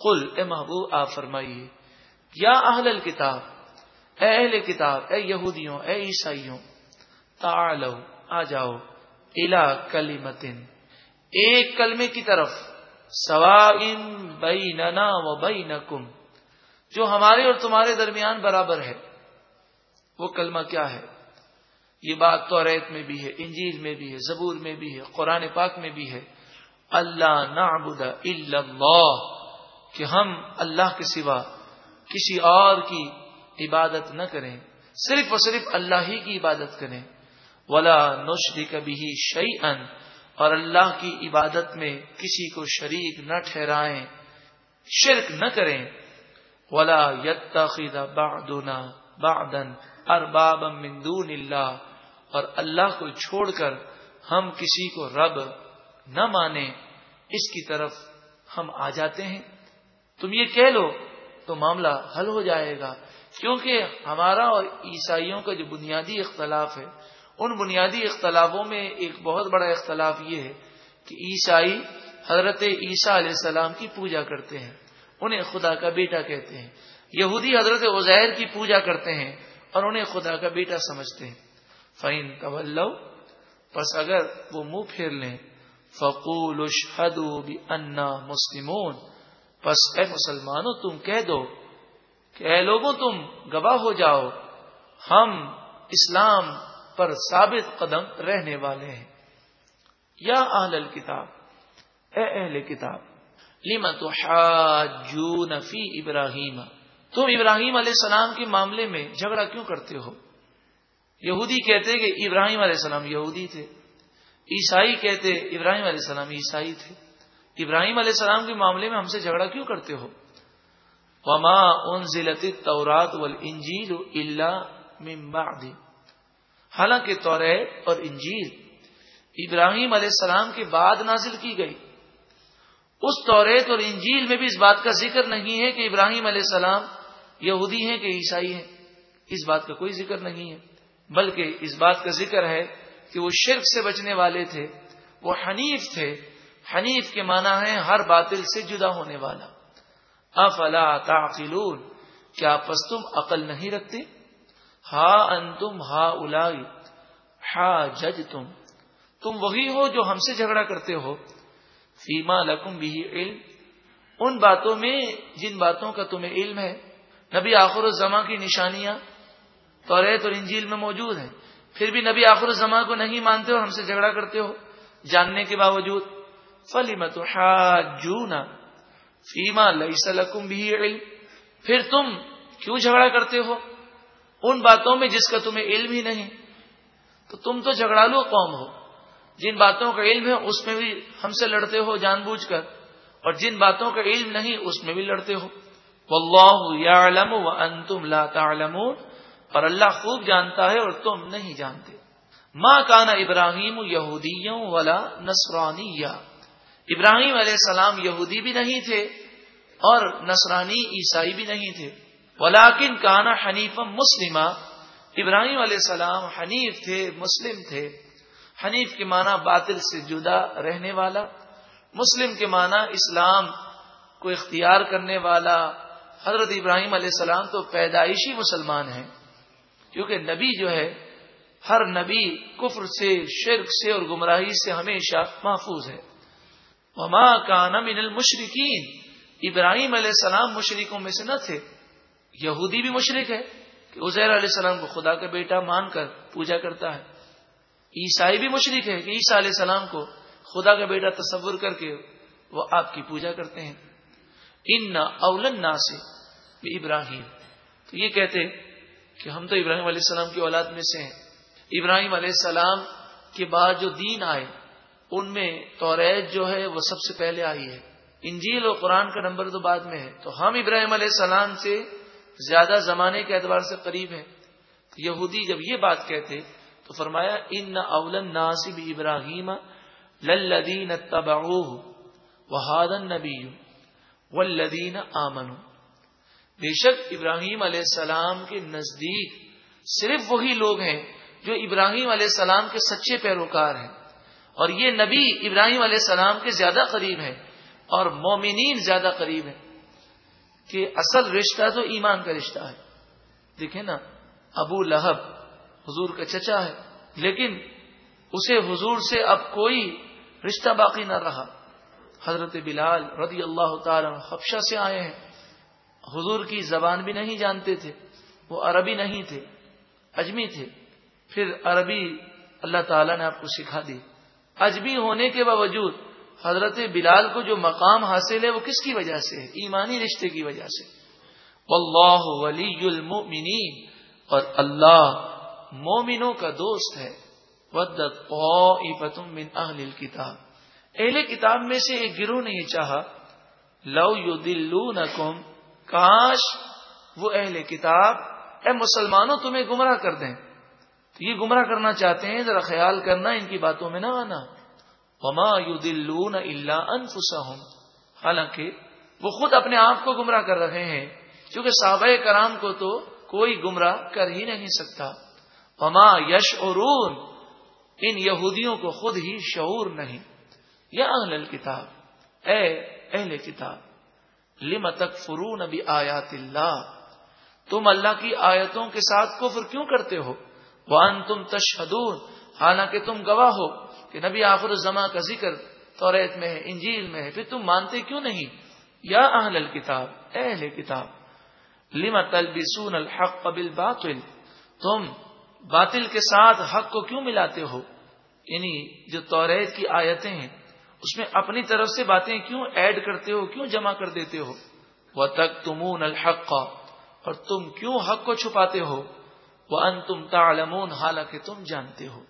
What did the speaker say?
قل، اے محبوب آ فرمائیے، یا اہل الکتاب، اے اہل کتاب، اے یہودیوں، اے عیسائیوں، تعالو، آ جاؤ الا کلیمتن ایک کلمے کی طرف سوا بیننا و بینکم، جو ہمارے اور تمہارے درمیان برابر ہے، وہ کلمہ کیا ہے؟ یہ بات تو ریت میں بھی ہے، انجیل میں بھی ہے، زبور میں بھی ہے، قرآن پاک میں بھی ہے، اللہ نعبد الا اللہ کہ ہم اللہ کے سوا کسی اور کی عبادت نہ کریں، صرف اور صرف اللہ ہی کی عبادت کریں۔ ولا نشری کبھی شعی اور اللہ کی عبادت میں کسی کو شریک نہ ٹھہرائیں، شرک نہ کریں۔ ولا بعدنا بعدن ارباب من دون اللہ اور اللہ کو چھوڑ کر ہم کسی کو رب نہ مانے اس کی طرف ہم آ جاتے ہیں۔ تم یہ کہہ لو تو معاملہ حل ہو جائے گا۔ کیونکہ ہمارا اور عیسائیوں کا جو بنیادی اختلاف ہے، ان بنیادی اختلافوں میں ایک بہت بڑا اختلاف یہ ہے کہ عیسائی حضرت عیسیٰ علیہ السلام کی پوجا کرتے ہیں، انہیں خدا کا بیٹا کہتے ہیں۔ یہودی حضرت عزیر کی پوجا کرتے ہیں اور انہیں خدا کا بیٹا سمجھتے ہیں۔ فعین طول بس اگر وہ منہ پھیر لیں فقول انا مسلمون۔ بس اے مسلمانوں، تم کہہ دو کہ اے لوگوں، تم گواہ ہو جاؤ۔ ہم اسلام پر ثابت قدم رہنے والے ہیں۔ یا اہل الکتاب، اے اہل کتاب لما تو فی ابراہیم؟ تم ابراہیم علیہ السلام کے معاملے میں جھگڑا کیوں کرتے ہو؟ یہودی کہتے کہ ابراہیم علیہ السلام یہودی تھے، عیسائی کہتے ابراہیم علیہ السلام عیسائی تھے۔ ابراہیم علیہ السلام کے معاملے میں ہم سے جھگڑا کیوں کرتے ہو؟ وما ان ضلعت تورات انجیل اللہ حالانکہ توریت اور انجیل ابراہیم علیہ السلام کے بعد نازل کی گئی۔ اس توریت اور انجیل میں بھی اس بات کا ذکر نہیں ہے کہ ابراہیم علیہ السلام یہودی ہیں کہ عیسائی ہیں۔ اس بات کا کوئی ذکر نہیں ہے۔ بلکہ اس بات کا ذکر ہے کہ وہ شرک سے بچنے والے تھے، وہ حنیف تھے حنیف کے معنی ہے ہر باطل سے جدا ہونے والا۔ افلا تعقلون؟ کیا پس تم عقل نہیں رکھتے؟ ہا ان تم ہا الائی ہا جج تم تم وہی ہو جو ہم سے جھگڑا کرتے ہو۔ فیما لکم بھی علم۔ ان باتوں میں، جن باتوں کا تمہیں علم ہے۔ نبی آخر الزما کی نشانیاں تو ریت اور انجیل میں موجود ہیں۔ پھر بھی نبی آخر الزما کو نہیں مانتے اور ہم سے جھگڑا کرتے ہو۔ جاننے کے باوجود۔ فلی مت جونا فیما لئی سلکم بھی علم؟ پھر تم کیوں جھگڑا کرتے ہو؟ ان باتوں میں جس کا تمہیں علم ہی نہیں۔ تو تم تو جھگڑالو قوم ہو۔ جن باتوں کا علم ہے، اس میں بھی ہم سے لڑتے ہو جان بوجھ کر۔ اور جن باتوں کا علم نہیں، اس میں بھی لڑتے ہو۔ واللہ و انتم لا تعلمون۔ اور اللہ خوب جانتا ہے اور تم نہیں جانتے۔ ماں کانا ابراہیم یہودیوں والا نسرانی ابراہیم علیہ السلام یہودی بھی نہیں تھے اور نصرانی عیسائی بھی نہیں تھے۔ ولاکن کانا حنیف مسلم ابراہیم علیہ السلام حنیف تھے، مسلم تھے۔ حنیف کے معنی باطل سے جدا رہنے والا، مسلم کے معنی اسلام کو اختیار کرنے والا۔ حضرت ابراہیم علیہ السلام تو پیدائشی مسلمان ہیں، کیونکہ نبی جو ہے، ہر نبی کفر سے، شرک سے اور گمراہی سے ہمیشہ محفوظ ہے۔ وما کانا من المشرقین ابراہیم علیہ السلام مشرقوں میں سے نہ تھے۔ یہودی بھی مشرق ہے کہ عزیر علیہ السلام کو خدا کا بیٹا مان کر پوجا کرتا ہے۔ عیسائی بھی مشرق ہے کہ عیسیٰ علیہ السلام کو خدا کا بیٹا تصور کر کے وہ آپ کی پوجا کرتے ہیں۔ ان اولن نا سے ابراہیم تو یہ کہتے کہ ہم تو ابراہیم علیہ السلام کی اولاد میں سے ہیں۔ ابراہیم علیہ السلام کے بعد جو دین آئے ان میں توریت جو ہے وہ سب سے پہلے آئی ہے۔ انجیل اور قرآن کا نمبر تو بعد میں ہے۔ تو ہم ابراہیم علیہ السلام سے زیادہ زمانے کے اعتبار سے قریب ہے یہودی جب یہ بات کہتے تو فرمایا، ان اولن ناصب ابراہیم للدین وحادن نبی ولدین آمن بے شک ابراہیم علیہ السلام کے نزدیک صرف وہی لوگ ہیں جو ابراہیم علیہ السلام کے سچے پیروکار ہیں۔ اور یہ نبی ابراہیم علیہ السلام کے زیادہ قریب ہیں اور مومنین زیادہ قریب ہیں کہ اصل رشتہ تو ایمان کا رشتہ ہے۔ دیکھیں نا، ابو لہب حضور کا چچا ہے، لیکن اسے حضور سے اب کوئی رشتہ باقی نہ رہا۔ حضرت بلال رضی اللہ تعالی حفشہ سے آئے ہیں۔ حضور کی زبان بھی نہیں جانتے تھے، وہ عربی نہیں تھے، اجمی تھے۔ پھر عربی اللہ تعالیٰ نے آپ کو سکھا دی۔ اجمی ہونے کے باوجود حضرت بلال کو جو مقام حاصل ہے وہ کس کی وجہ سے ہے؟ ایمانی رشتے کی وجہ سے۔ واللہ ولی المؤمنین۔ اور اللہ مومنوں کا دوست ہے۔ ودت من اہل الكتاب اہل کتاب میں سے ایک گروہ نے یہ چاہا، لو یو دلو کاش وہ اہل کتاب، اے مسلمانوں تمہیں گمراہ کر دیں۔ تو یہ گمراہ کرنا چاہتے ہیں، ذرا خیال کرنا، ان کی باتوں میں نہ آنا۔ وما یو دلون اللہ انفسا حالانکہ وہ خود اپنے آپ کو گمراہ کر رہے ہیں۔ کیونکہ صحابہ کرام کو تو کوئی گمراہ کر ہی نہیں سکتا۔ وما یش اور ان یہودیوں کو خود ہی شعور نہیں۔ یا اہل الکتاب اے اہل کتاب، لم تک فرون ابھی آیات اللہ؟ تم اللہ کی آیتوں کے ساتھ کفر کیوں کرتے ہو؟ وان تم تشہدون، حالانکہ تم گواہ ہو کہ نبی آخر الزما کا ذکر توریت میں ہے، انجیل میں ہے، پھر تم مانتے کیوں نہیں؟ یا اہل الکتاب اہل کتاب، لم تلبسون الحق بالباطل؟ تم باطل کے ساتھ حق کو کیوں ملاتے ہو؟ یعنی جو توریت کی آیتیں ہیں، اس میں اپنی طرف سے باتیں کیوں ایڈ کرتے ہو، کیوں جمع کر دیتے ہو؟ وہ تک تمون الحق، اور تم کیوں حق کو چھپاتے ہو؟ وہ ان تم تعلمون حالانکہ تم جانتے ہو۔